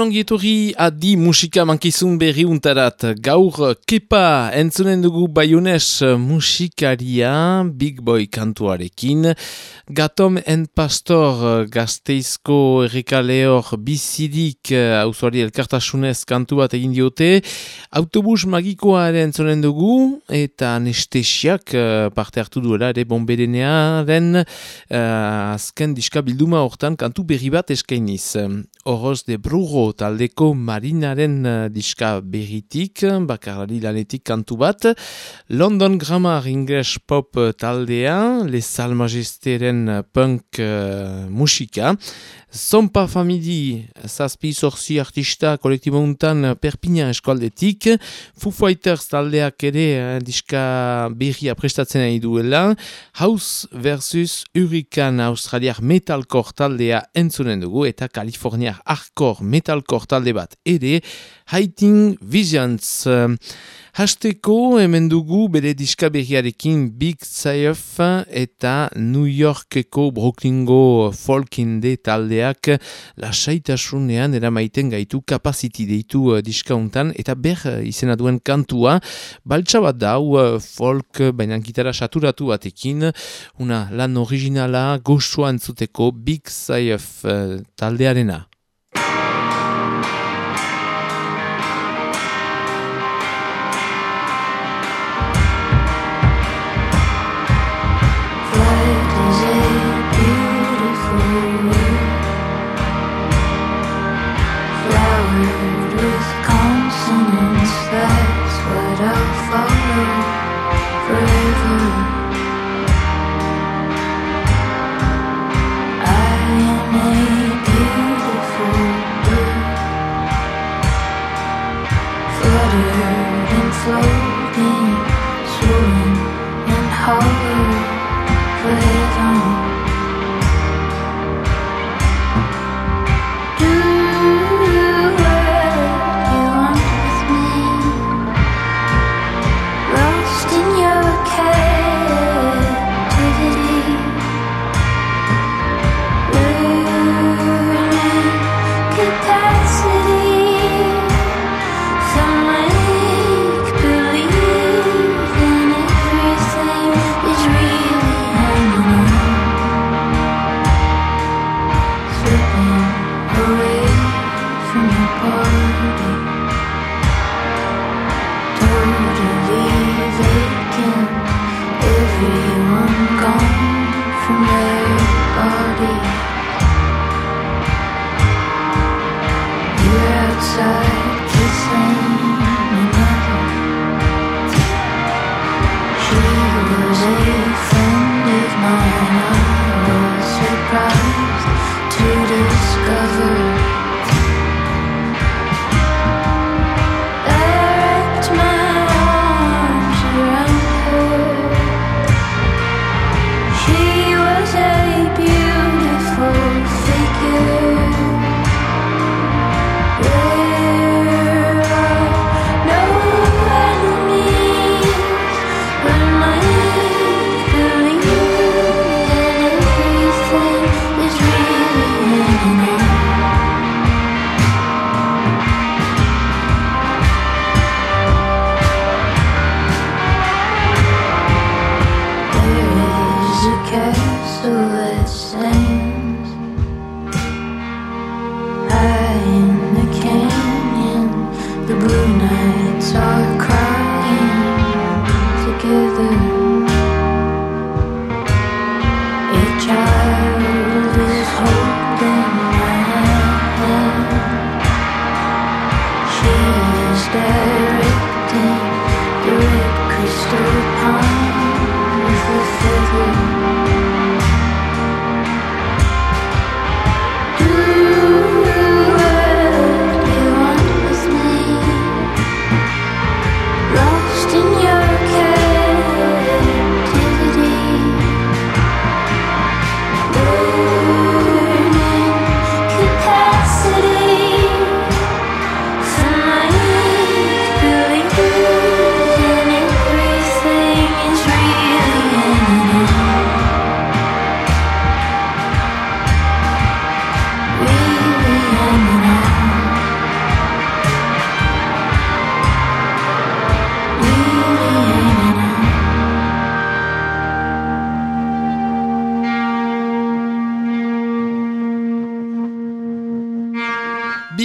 Gauan ongietorri adi musika mankizun berri untarat. Gaur kepa entzunen dugu baiunes musikaria Big Boy kantuarekin. Gatom en pastor gazteizko errekaleor bizidik hauzuari elkartasunez kantu bat egin diote. Autobus magikoa ere entzunen dugu eta anestesiak parte hartu duela ere bomberenearen uh, azken diska bilduma hortan kantu berri bat eskainiz. Oroz de Brugo taldeko marinaren uh, diska berritik, bakarari lanetik kantu bat. London Grammar English Pop taldea, Les Salmagesteren punk uh, musika. Zompa famidi, zazpi zorzi artista kolektibo untan Perpignan eskualdetik. Foo Fighters taldeak ere uh, diska berria prestatzen nahi duela. House versus Hurricane Australiak metalcore taldea entzunen dugu eta Kaliforniak hardcore metalcore talde bat ere Hiding Visions. Hasteko hemen dugu bere diskaberriarekin Big Saif eta New Yorkeko Brooklyngo folkinde taldeak lasaitasunean eramaiten gaitu kapaziti deitu diskauntan eta ber izena duen kantua baltsa bat dau folk baina gitara saturatu batekin una lan originala gozoa entzuteko Big Saif taldearena.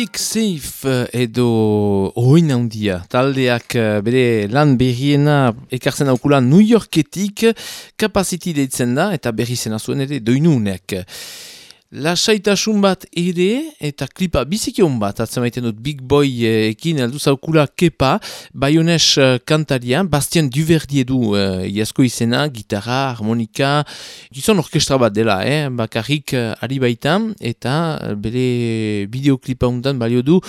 Big Safe edo oin handia. Taldeak eh, bere lan berriena ekartzen aukula New Yorketik kapaziti deitzen da eta berri zena zuen ere doinunek. Lasaitasun bat ere eta klipa bizikion bat atzemaiten dut Big Boy ekin aldu zaukula kepa Bayones uh, kantarian Bastien Duverdi edu uh, iasko izena, gitarra, harmonika gizon orkestra bat dela eh? bakarrik ari baitan eta bere bideoklipa undan balio du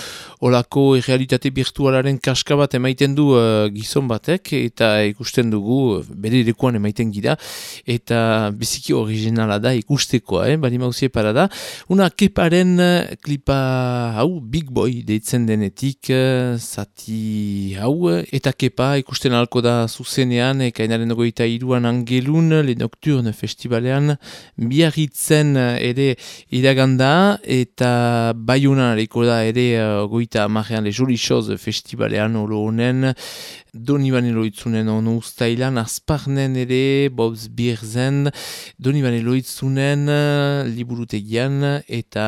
olako realitate virtualaren kaska bat emaiten du uh, gizon batek eta ikusten dugu bere lekuan emaiten gira eta biziki originala da ikustekoa eh? bali mauzie para da. Una keparen eh, klipa hau Big Boy deitzen denetik eh, zati hau eta kepa ikusten alko da zuzenean ekainaren ogoita iruan angelun Le Nocturne Festivalean biarritzen eh, ere iraganda eta baiunan da ere ogoita amarean Le Joli Chose Festivalean olo honen Doni banelo itzunen onu ustailan, azparnen ere, Bobs Birzen, Doni banelo itzunen, liburutegian, eta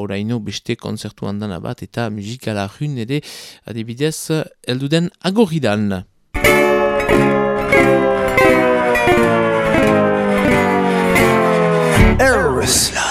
oraino beste konzertu handan bat, eta musikala jun ere, adibidez, elduden agorridan. Erisla!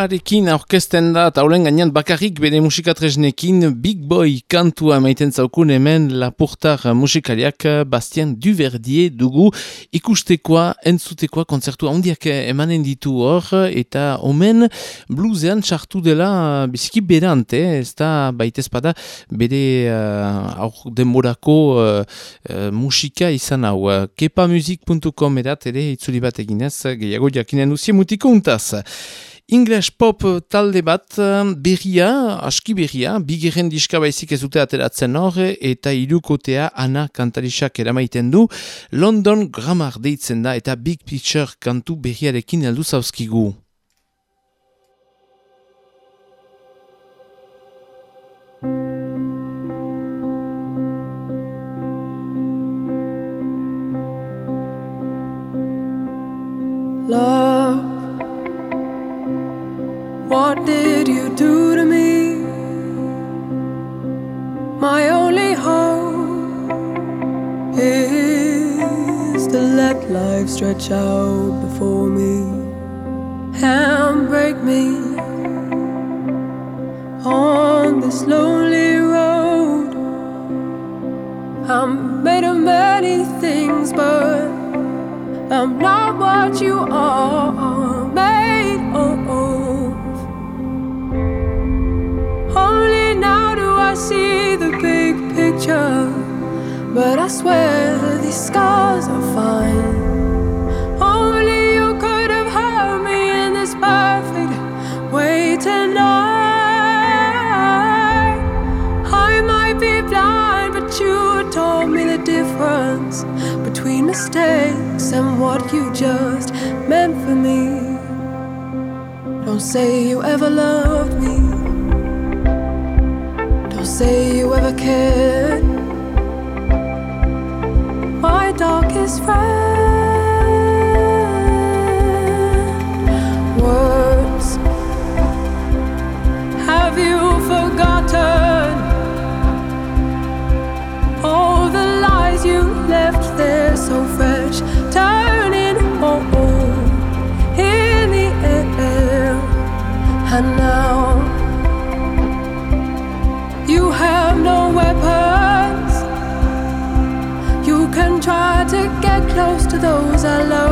Keparekin aurkezten da, taulen gainean bakarrik bere musikatresnekin Big Boy kantua maiten zaukun hemen lapurtar musikariak Bastien Duverdier dugu ikustekoa, entzutekoa konzertu handiak emanen ditu hor eta omen bluzean sartu dela biziki berante, ez da baitez bada bere uh, aur demorako uh, uh, musika izan hau. Kepamusic.com edat ere itzuli bat eginez, gehiago jakinen usia mutiko untaz. English pop talde bat berria, aski berria, bigeren diska baizik ez dute ateratzen hor, eta irukotea ana kantarisak eramaiten du, London Grammar deitzen da eta Big Picture kantu berriarekin heldu zauzkigu. Love What did you do to me? My only hope is to let life stretch out before me and break me on this lonely road. I'm made of many things, but I'm not what you are But I swear these scars are fine. Only you could have held me in this perfect way tonight. I might be blind, but you told me the difference between mistakes and what you just meant for me. Don't say you ever loved me Don't say you ever cared. darkest right. as I love.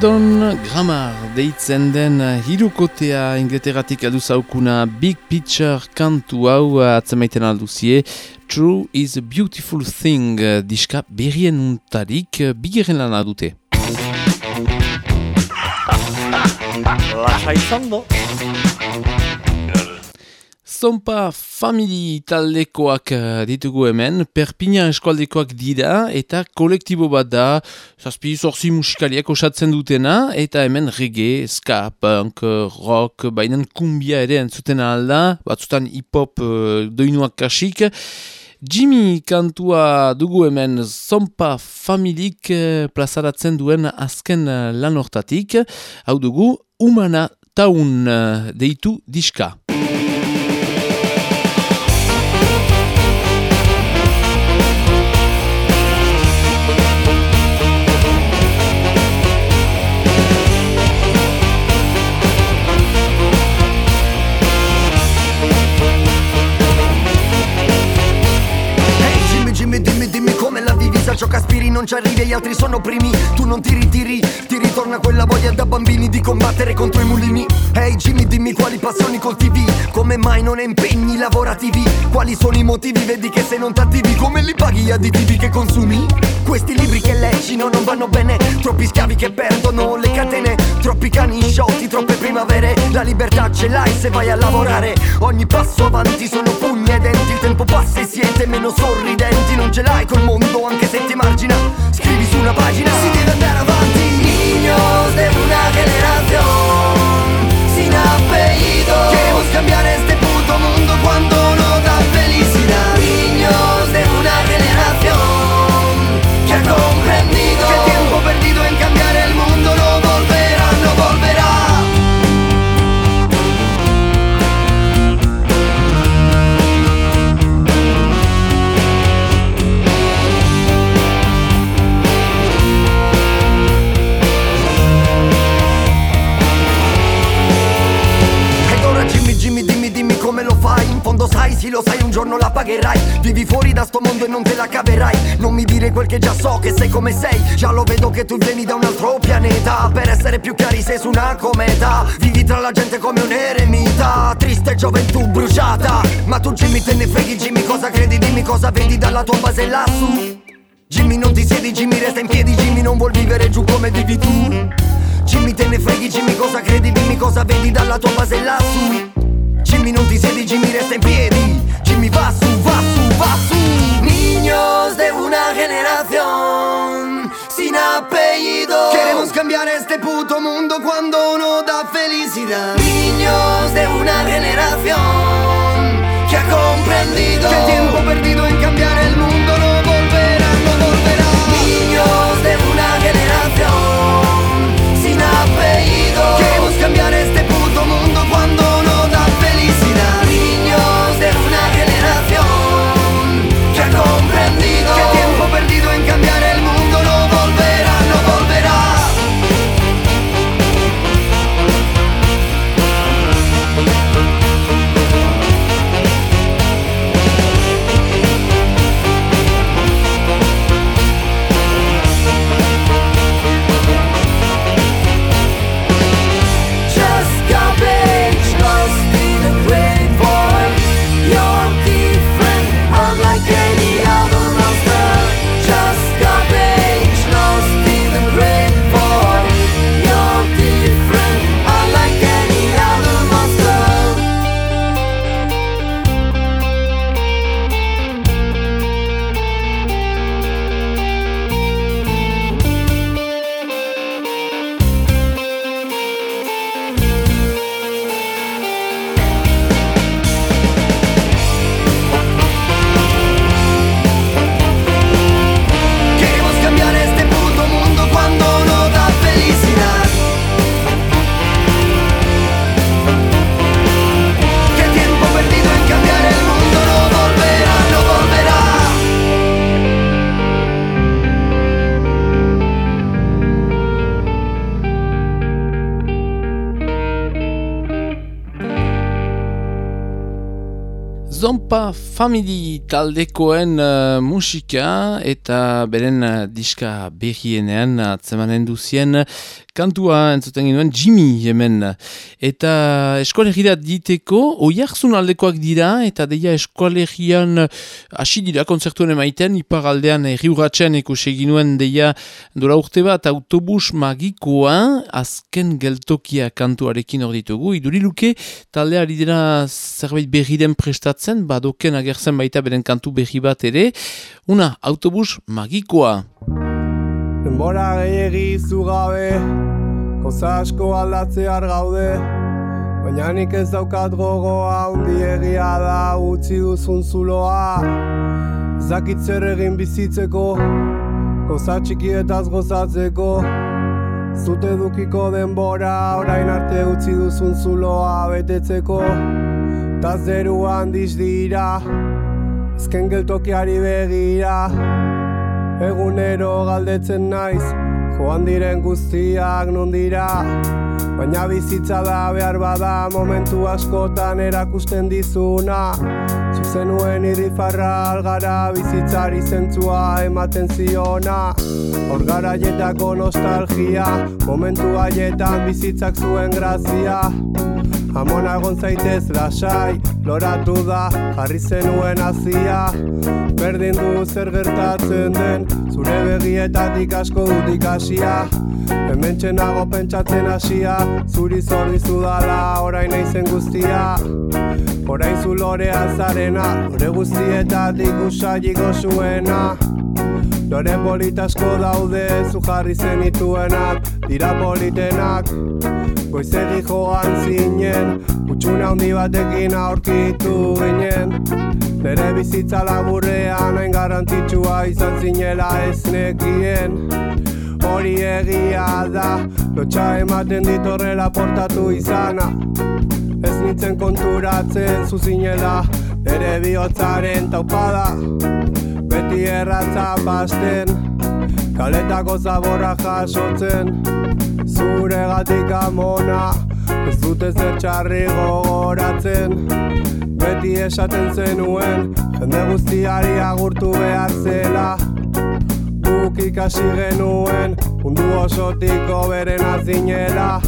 London Grammar deitzen den hirukotea ingleteratik aldu zaukuna Big Picture kantu hau atzemaiten alduzie True is a beautiful thing diska berrien untarik bigeren lan adute. Zompa Family taldekoak eh, ditugu hemen, Perpina eskualdekoak dira eta kolektibo bat da, zazpi zorzi musikaliak osatzen dutena, eta hemen reggae, ska, punk, rock, bainan kumbia ere entzuten alda, batzutan hip-hop uh, doinuak kasik. Jimmy kantua dugu hemen. Zompa Familik uh, plazaratzen duen azken lan hortatik, hau dugu, Umana Taun deitu diska. Ciò che aspiri non ci arrivi e gli altri sono primi. Tu non ti ritiri, ti ritorna quella voglia da bambini di combattere contro i mulini. Ehi hey Jimmy dimmi quali passioni coltivi. Come mai non impegni lavorativi? Quali sono i motivi, vedi che se non t'attivi Come li paghi gli additivi che consumi? Questi libri che leggi non vanno bene. Troppi schiavi che perdono le catene. Troppi cani sciolti, troppe primavere. La libertà ce l'hai se vai a lavorare. Ogni passo avanti sono pugni e denti Il tempo passa e siete meno sorridenti. Non ce l'hai col mondo anche se ti margina Scrivi su una pagina Si deve andare avanti. Niños de una generación Sin apellido Queremos cambiar este puto mundo cuando fondo sai, sì lo sai, un giorno la pagherai. Vivi fuori da sto mondo e non te la caverai. Non mi dire quel che già so, che sei come sei. Già lo vedo che tu vieni da un altro pianeta. Per essere più chiari sei su una cometa. Vivi tra la gente come un eremita. Triste gioventù bruciata. Ma tu Jimmy te ne freghi, Jimmy cosa credi, dimmi cosa vedi dalla tua base lassù. Jimmy non ti siedi, Jimmy resta in piedi, Jimmy non vuol vivere giù come vivi tu. Jimmy te ne freghi, Jimmy cosa credi, dimmi cosa vedi dalla tua base lassù Jimmy non ti siedi, Jimmy resta in piedi Jimmy va su, va su, va su Niños de una generación Sin apellido. Queremos cambiar este puto mundo cuando no da felicidad. Niños de una generación Que ha comprendido Family taldekoen uh, musika eta beren uh, diska berrienean atzemanen duzien kantua entzuten ginoen Jimmy hemen. Eta eskolegira diteko, oiarzun aldekoak dira, eta deia eskolegian hasi dira konzertuen emaiten, ipar aldean erriuratzen ikusi ginuen deia dura urte bat autobus magikoa, azken geltokia kantuarekin hor ditugu, iduriluke taldeari dira zerbait berri den prestatzen, badoken agertzen baita beren kantu berri bat ere, una autobus magikoa. Denbora gehiagi zugabe Koza asko aldatzear gaude. Baina nik ez daukat gogoa Undi egia da utzi duzun zuloa. Zakit zer egin bizitzeko Koza txikietaz gozatzeko. Zute dukiko denbora Orain arte utzi duzun zuloa betetzeko Ta zeruan dira Ezken geltokiari begira. Egunero galdetzen naiz Joan diren guztiak non dira Baina bizitza da behar bada Momentu askotan erakusten dizuna. Zuzenuen irrifarra algara Bizitzari zentzua ematen ziona. Hor garaietako nostalgia Momentu haietan bizitzak zuen grazia. Amona egon zaitez lasai, loratu da, jarri zenuen azia Berdin du zer gertatzen den, zure begietatik asko dut ikasia Hemen txenago pentsatzen hasia, zuri zordi zudala, orain eizen guztia. Orain zu lore guztietatik usai zuena. Lore politasko daude, zu jarri zenituenak, dira politenak. Goizegi joan zinen, utxuna handi batekin aurkitu ginen. Nere bizitza laburrean hain garantitxua izan zinela ez nekien Hori egia da, lotxa ematen ditorrela portatu izana. Ez nintzen konturatzen zuzinela, nere bihotzaren taupada. Beti erratza basten, kaletako zaborra jasotzen. Zure gatik amona. Ez dute zer txarri gogoratzen. Beti esaten zenuen Jende guztiari agurtu behar zela Ikasi genuen Mundu osotiko beren azinela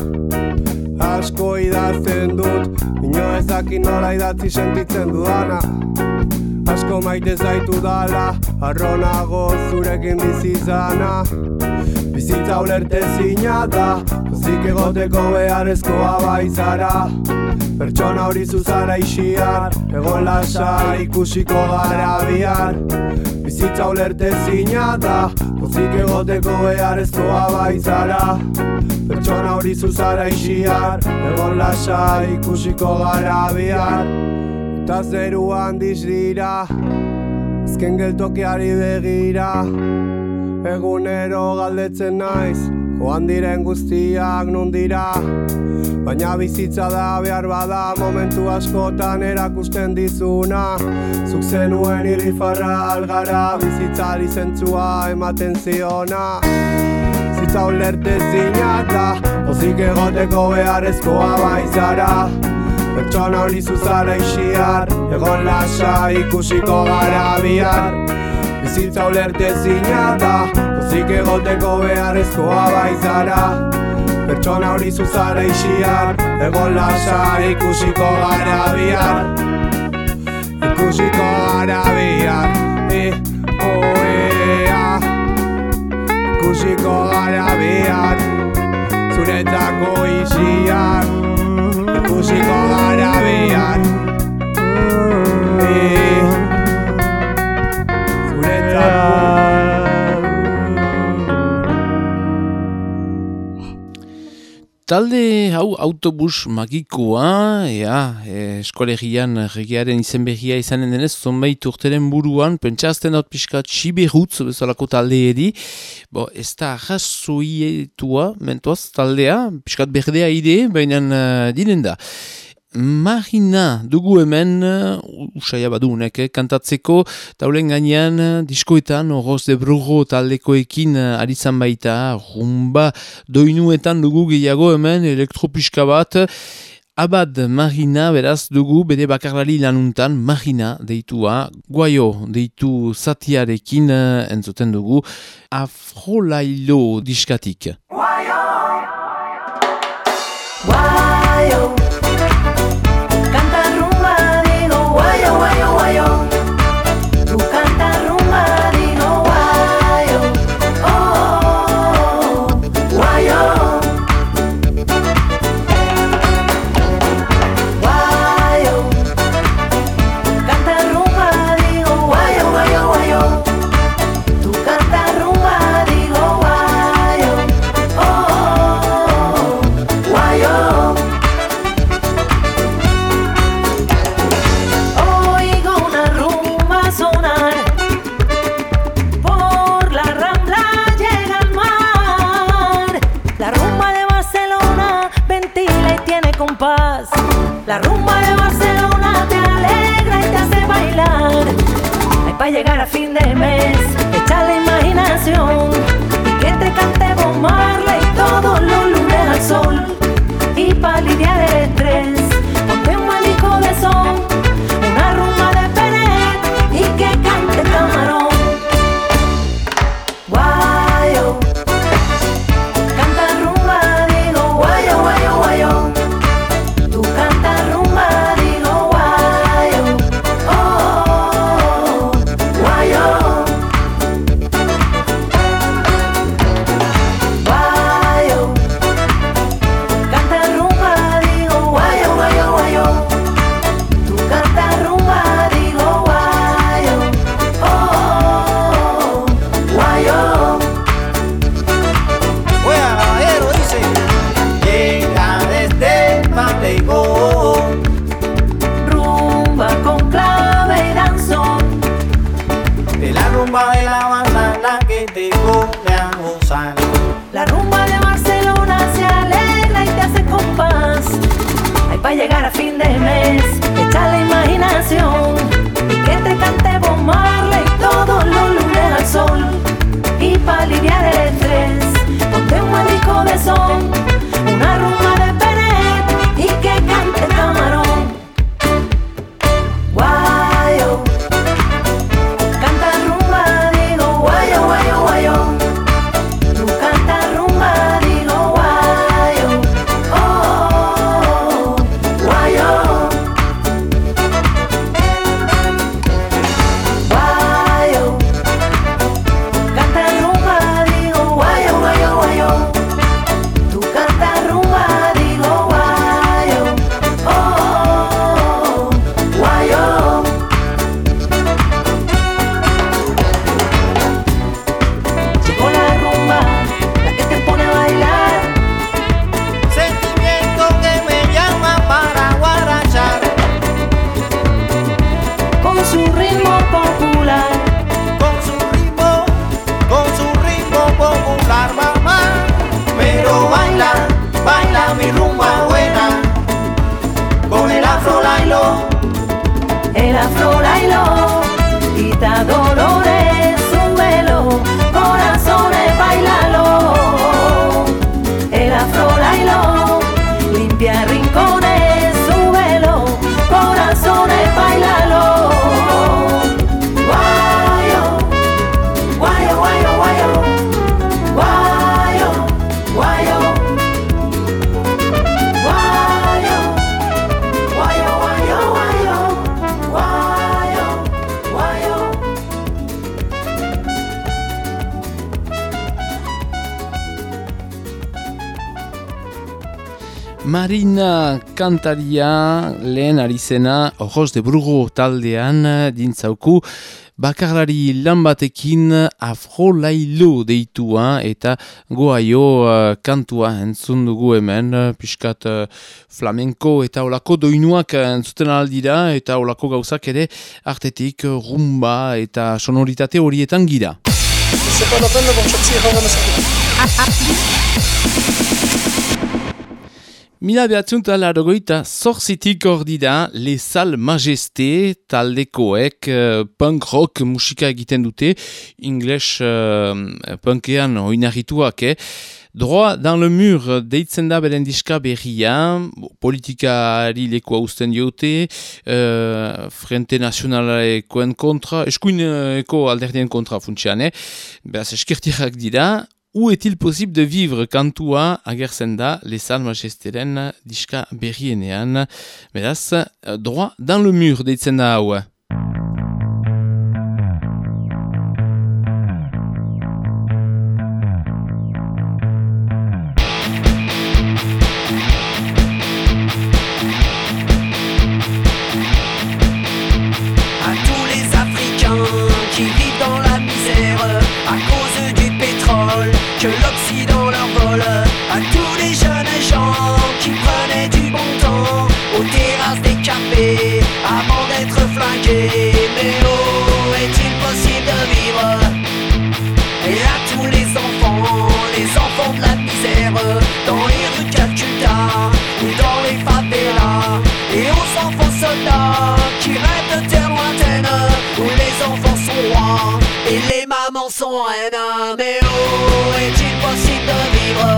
Asko idazten dut Ino ezakin nola idatzi sentitzen dudana. Asko maite zaitu dala Arronago zurekin bizizana Bizitza ulerte zina da Zik egoteko beharrezkoa baizara. Pertsona hori zuzara isiar Egon lasa ikusiko gara bihar Bizitza ulerte zina da Zik egoteko beharrezkoa baizara Pertsona hori zuzara isiar Egon lasa ikusiko gara bihar. Eta zeruan dira Ezken geltokiari begira. Egunero galdetzen naiz Joan diren guztiak non dira Baina bizitza da behar bada Momentu askotan erakusten dizuna. Zuk zenuen irrifarra algara Bizitzari zentzua ematen ziona. Zitza ulerte zinata Ozik egoteko beharrezkoa baizara. Pertsona hori zuzara isiar Egon lasa ikusiko gara bihar Bizitza ulerte zina da. Pozik egoteko beharrezkoa baizara. Pertsona hori zuzara isiar Egon lasa ikusiko gara bihar. Ikusiko gara bihar e, oh, Ikusiko gara bihar Zuretzako isiar Ikusiko gara bihar Talde hau autobus magikoa, ea, eskolegian regiaren izen behia izanen denez, zonbait urteren buruan, pentsazten dut pixkat siberutz bezalako talde edi, bo, ez da arrazoietua, mentoaz, taldea, pixkat berdea ide, baina uh, diren da. Marina dugu hemen, uh, usaila badu unek, eh, kantatzeko, taulen gainean, uh, diskoetan, horoz de brugo taldekoekin uh, arizan baita, rumba, doinuetan dugu gehiago hemen, elektropiska bat, abad Marina, beraz, dugu, bere bakarlari lanuntan, Marina, deitua, guaio, deitu zatiarekin, entzuten dugu, afrolailo diskatik. Guaio! Marina kantaria lehen ari Ojos de Brugo taldean dintzauku. Bakarlari lan batekin afro lailo deitua eta goaio uh, eh, kantua entzun dugu hemen, eh, pixkat uh, flamenko eta olako doinuak entzuten aldira eta olako gauzak ere artetik rumba eta sonoritate horietan gira. Mila behatzuntan largoita zorzitik ordi da Lezal Majeste taldekoek uh, punk rock musika egiten dute English uh, punkean oinarrituak, eh? Droa dan le mur deitzen da beren diska berria, politikari lekoa usten diote, uh, Frente Nazionaleko enkontra, eskuineko alderdien kontra funtsian, eh? Beraz eskertirak dira, Où est-il possible de vivre kantua agertzen da lesan majesteren diska berrienean, beraz, droit dans le mur deitzen da. Dans les rues de Calcutta ou dans les favelas Et aux enfants soldats qui rêvent de terre lointaine Où les enfants sont rois et les mamans sont reines Mais oh, est-il possible de vivre?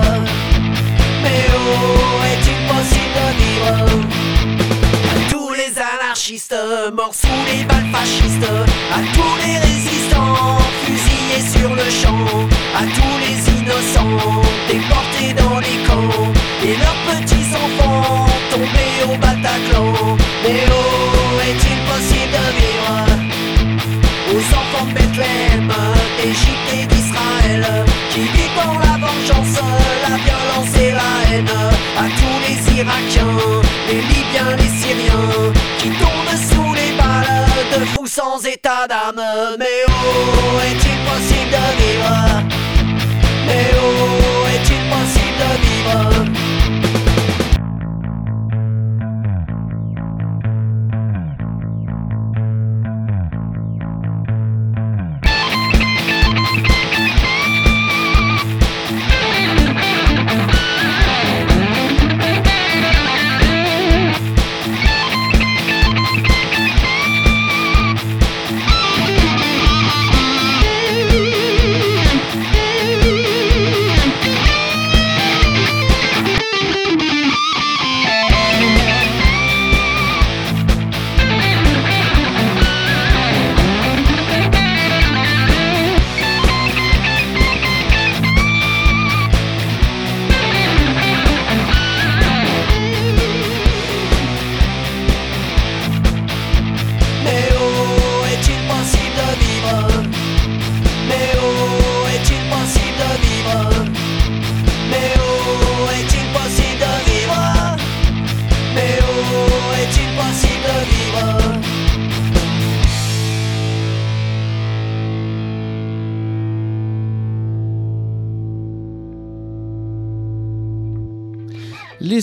Mais oh, est-il possible de vivre? À tous les anarchistes, morts sous les balles fascistes, à tous les résistants sur le champ, à tous les innocents déportés dans les camps et leurs petits enfants tombés au Bataclan. Mais oh, est-il possible de vivre aux enfants de Bethléem d'Égypte et d'Israël Qui vit dans la vengeance, la violence et la haine. À tous les Irakiens, les Libyens, les Syriens Qui tombent sous les balles de fous sans état d'âme. Mais oh, est-il possible de vivre? Mais oh,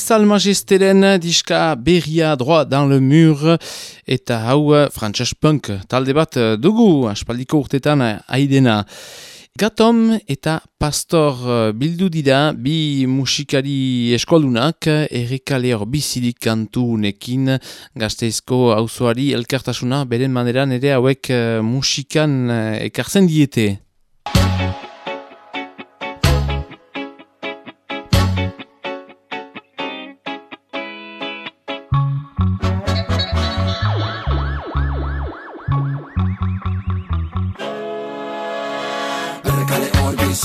Sal Majesteren diska berria droa dans le mur eta hau Frances Punk talde bat dugu aspaldiko urtetan aidena. Gatom eta Pastor bildu dira bi musikari eskoldunak errekale hor bizidik kantu gazteizko auzoari elkartasuna beren maneran ere hauek musikan ekartzen diete.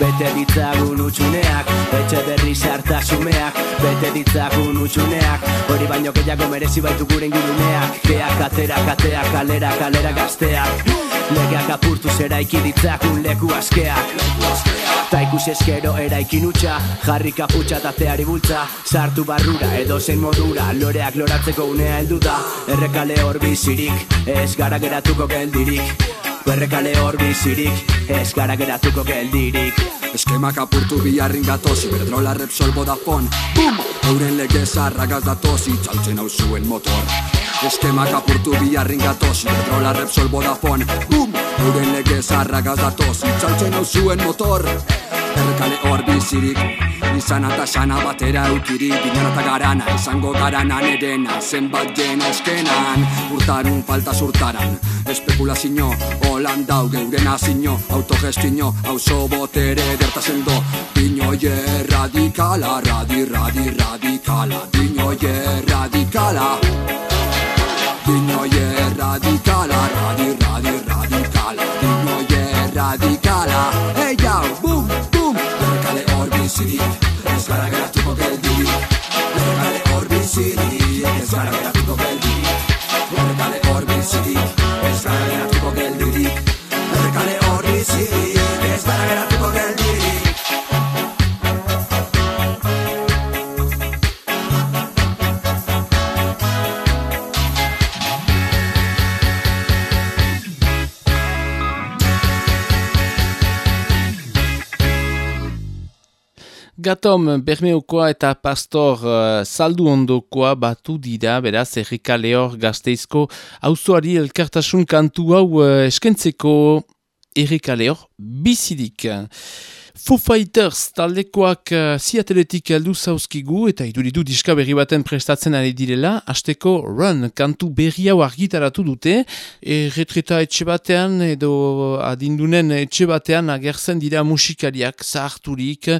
Bete ditzagun utxuneak Etxe berri zartasumeak Bete ditzagun utxuneak Hori baino gehiago merezi baitu gure inguruneak Keak atera, kateak, kalera, kalera gazteak. Legeak apurtu zera ditzakun leku askeak. Ta ikusi eskero eraikin utxa Jarri kaputxa eta zeari bultza. Sartu barrura edo zein modura Loreak loratzeko unea heldu da. Errekale hor bizirik Ez gara geratuko geldirik Errekale hor bizirik Ez gara geratuko geldirik. Eskemak apurtu biharrin gatoz Iberdrola Repsol Vodafone. Bum! Euren lege zarragaz datoz Itzaltzen hau zuen motor. Eskemak apurtu biharrin gatoz Iberdrola Repsol Vodafone. Bum! Euren lege zarragaz datoz Itzaltzen hau zuen motor Errekale hor bizirik. Izan eta sana batera eukiri Binan eta garana izango garana Nerena zenbat jen eskenan Urtarun falta zurtaran. Espekulazio holan dau Geuren azino autogestino Auzo botere dertazen do. Dino ye radikala Radi radi radikala. Dino ye radikala. Dino ye radikala Radi radi radikala. Dino ye radikala. Hey jau, boom, hor bizirik Ez gara geratuko geldirik Errekale hor bizirik Ez gara geratuko geldirik Errekale hor bizirik Ez gara geratuko geldirik Gatom Bermeukoa eta Pastor uh, Saldu ondokoa batu dira, beraz, Erika Lehor gazteizko auzoari elkartasun kantu hau uh, eskentzeko Erika Lehor bizidik. Foo Fighters taldekoak uh, ziateletik heldu zauzkigu eta iduridu diska berri baten prestatzen ari direla, hasteko Run kantu berri hau argitaratu dute, e, retreta etxe batean edo adindunen etxe batean agertzen dira musikariak zaharturik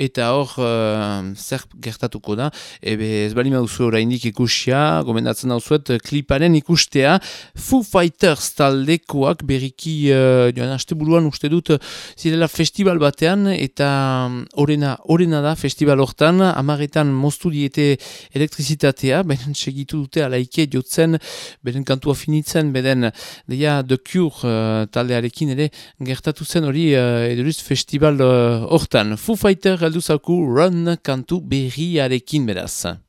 eta hor uh, zer gertatuko da, ebe ez bali mauzu oraindik ikusia, gomendatzen dauzuet kliparen ikustea, Foo Fighters taldekoak berriki uh, joan haste buruan uste dut zirela festival batean eta orena, orena da festival hortan, amaretan moztu diete elektrizitatea, beren segitu dute alaike jotzen, beren kantua finitzen, beren deia The Cure uh, taldearekin ere gertatu zen hori uh, eduruz festival uh, hortan. Foo Fighter heldu zauku Run kantu berriarekin beraz.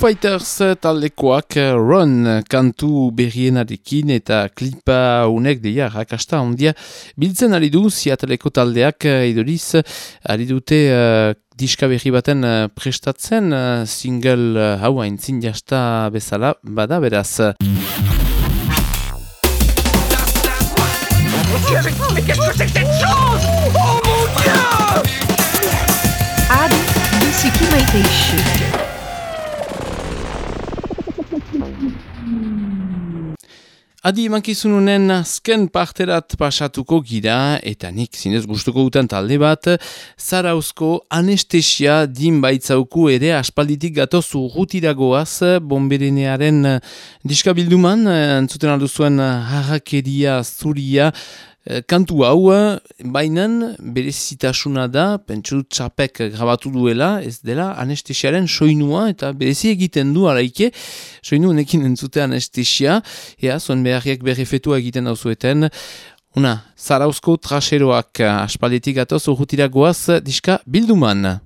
Fighters taldekoak Run kantu berrienarekin eta klipa unek deia rakasta ondia biltzen ari du Seattleko taldeak iduriz ari dute uh, diska berri baten uh, prestatzen uh, single uh, hau hain jasta bezala bada beraz. Adi, biziki maite isu. Adi emankizununen azken parterat pasatuko gira eta nik zinez gustuko duten talde bat, zarauzko anestesia din baitzauku ere aspalditik gatoz urrutiragoaz bomberenearen diskabilduman, entzuten alduzuen harrakeria zuria, kantu hau, bainan berezitasuna da, pentsu txapek grabatu duela, ez dela anestesiaren soinua, eta berezi egiten du araike, soinu nekin entzute anestesia, ea, zuen beharriak berrefetua egiten dauzueten, una, zarauzko traseroak aspaldetik atoz urrutiragoaz diska bilduman.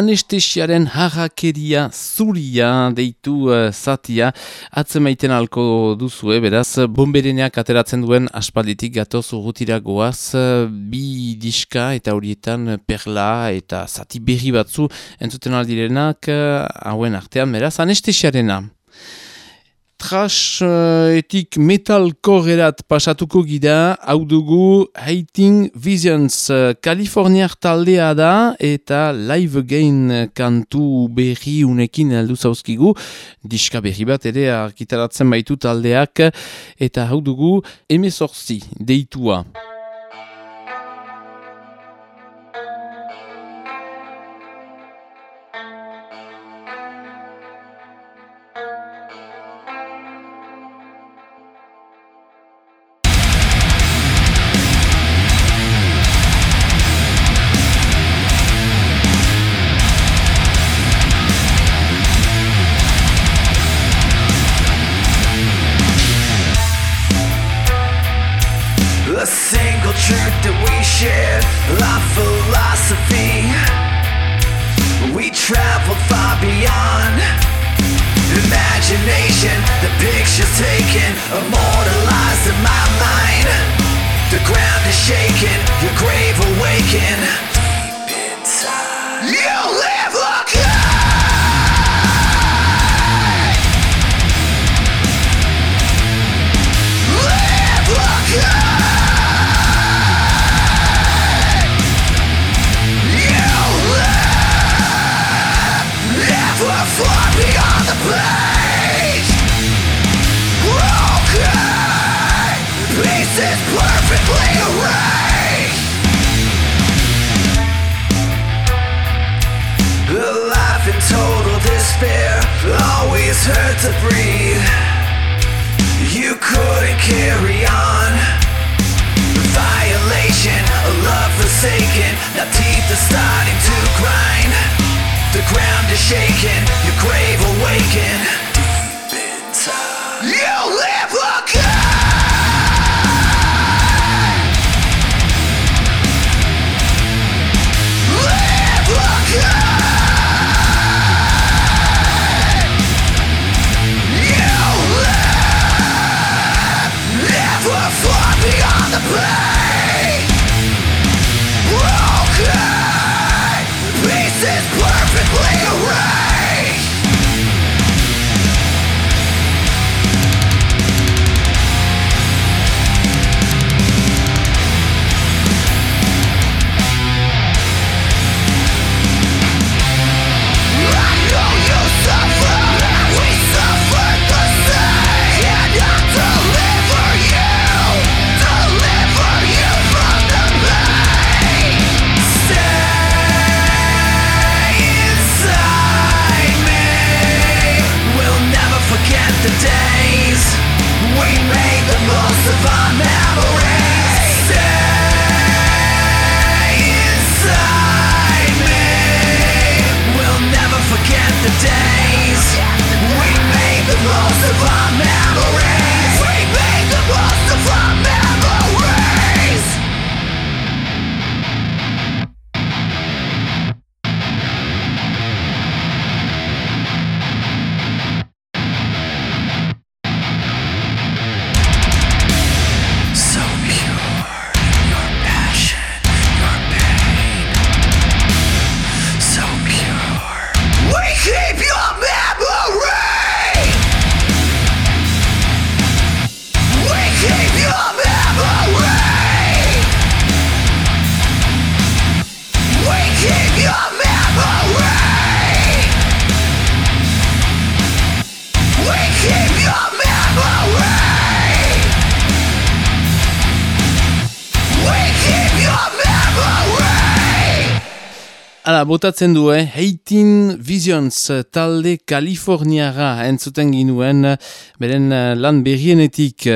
Anestesiaren harrakeria zuria deitu uh, zatia. Atzemaiten alko duzue, beraz, bombereneak ateratzen duen aspalditik gatoz urrutira goaz, bi diska eta horietan perla eta zati berri batzu entzuten aldirenak, hauen artean, beraz, anestesiarena trash-etik uh, metalkorrerat pasatuko gida, hau dugu Hating Visions Kaliforniak uh, taldea da eta Live Again kantu berri unekin aldu zauzkigu, diska berri bat ere arkitaratzen baitu taldeak eta hau dugu emezorzi deitua. They're starting to grind. The ground is shaking. botatzen du, eh? Heitin Visions eh, talde Kaliforniara entzuten ginuen, eh, beren eh, lan berrienetik.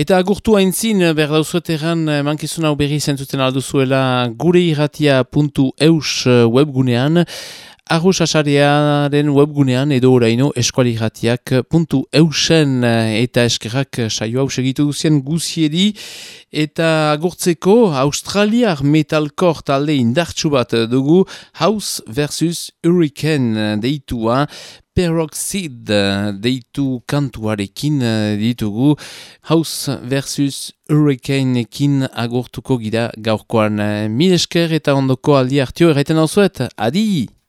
Eta agurtu haintzin, berdauzueteran, mankizuna uberri zentuten alduzuela gureirratia.eus webgunean. Agusasariaren webgunean edo oraino eskualigatiak.eusen eh, eta eskerrak eh, saio hau segitu duzien guziedi eta agurtzeko australiar metalkor talde indartsu bat dugu House versus Hurricane eh, deitua Peroxid deitu kantuarekin ditugu House versus Hurricaneekin agurtuko gira gaurkoan. Mil esker eta ondoko aldi hartio erraiten hau zuet, adi!